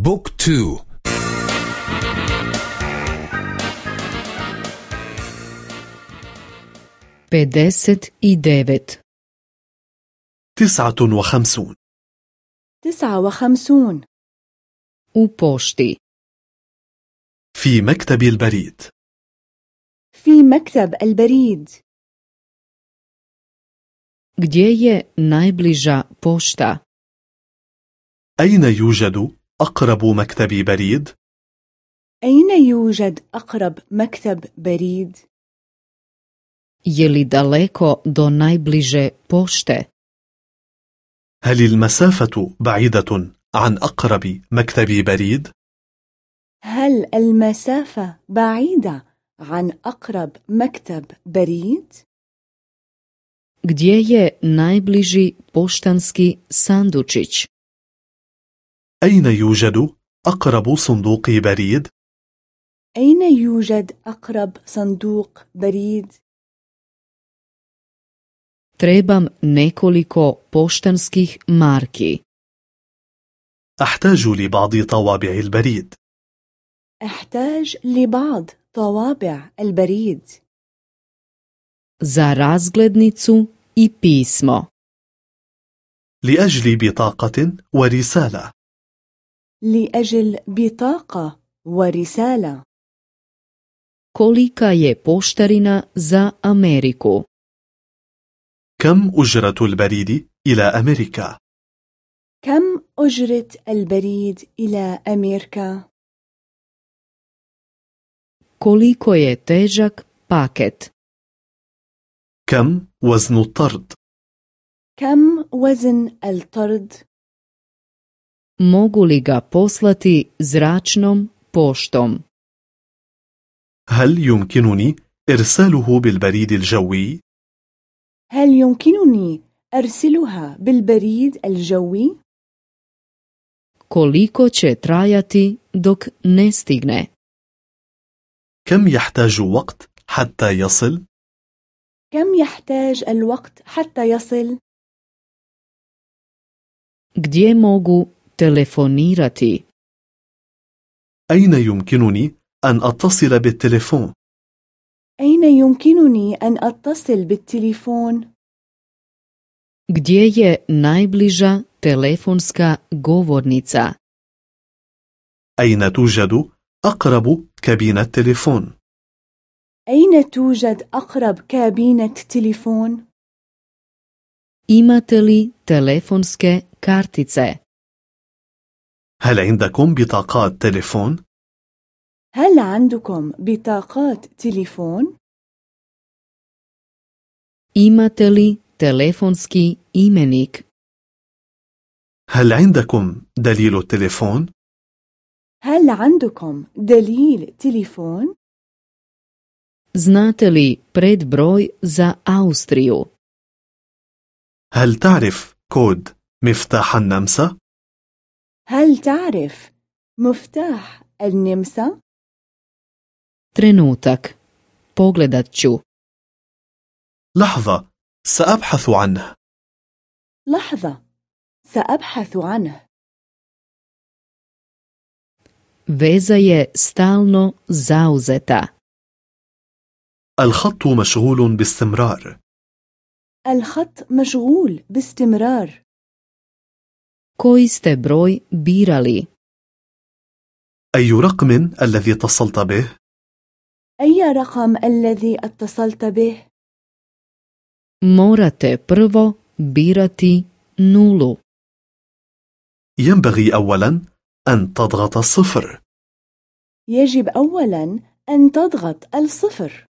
book two. pedeset i devet تسعة وخمسون. تسعة وخمسون. pošti في مكتب البريد. في مكتب البريد. gdje je najbliža pošta أين يوجد؟ أقرب مكتب بريد؟ أين يوجد أقرب مكتب بريد؟ je li daleko do najbliže pošte هل المسافة بعيدة عن أقرب مكتب بريد؟ هل المسافة بعيدة عن أقرب مكتب بريد؟ gdje je najbliži poštanski sandučić أين يوجد أقرب صندوق بريد؟ أين يوجد أقرب صندوق بريد؟ trebam nekoliko poštanskih marki. أحتاج لبعض طوابع البريد. أحتاج لبعض طوابع البريد. Za razglednicu i pismo. لأجل بطاقة ورسالة. لأجل بطاقة ورسالة kolika je poštarina za Ameriku كم أجرة البريد إلى أمريكا؟ كم أجرة البريد إلى أمريكا؟ koliko je težak paket كم وزن الطرد؟ كم وزن الطرد؟ Mogu li ga poslati zračnom poštom هل يمكنني إرساله بالبريد الجوي؟ هل يمكنني أرسلها بالبريد الجوي؟ koliko će trajati dok ne stigne كم يحتاج وقت حتى يصل؟ كم يحتاج الوقت حتى يصل؟ gdje mogu telefonirati أين يمكنني أن أتصل بالتليفون؟ أين يمكنني أن أتصل بالتليفون؟ gdje je najbliža telefonska govornica أين توجد أقرب كابينة تليفون؟ أين توجد أقرب كابينة تليفون؟ imate li telefonske kartice هل عندكم بطاقات تليفون؟ هل عندكم بطاقات تليفون؟ li telefonski imenik هل عندكم دليل التليفون؟ هل عندكم دليل تليفون؟ znate li predbroj za Austriju هل تعرف كود مفتاح النمسا؟ هل تعرف مفتاح النمسا؟ trenutak pogledat ću لحظة سأبحث عنه. لحظة سأبحث عنه. Veza je stalno zauzeta. الخط مشغول باستمرار. الخط مشغول باستمرار. Koji ste broj birali أي رقم الذي اتصلت به؟ أي رقم الذي اتصلت به؟ morate prvo birati nulu ينبغي أولا أن تضغط الصفر يجب أولا أن تضغط الصفر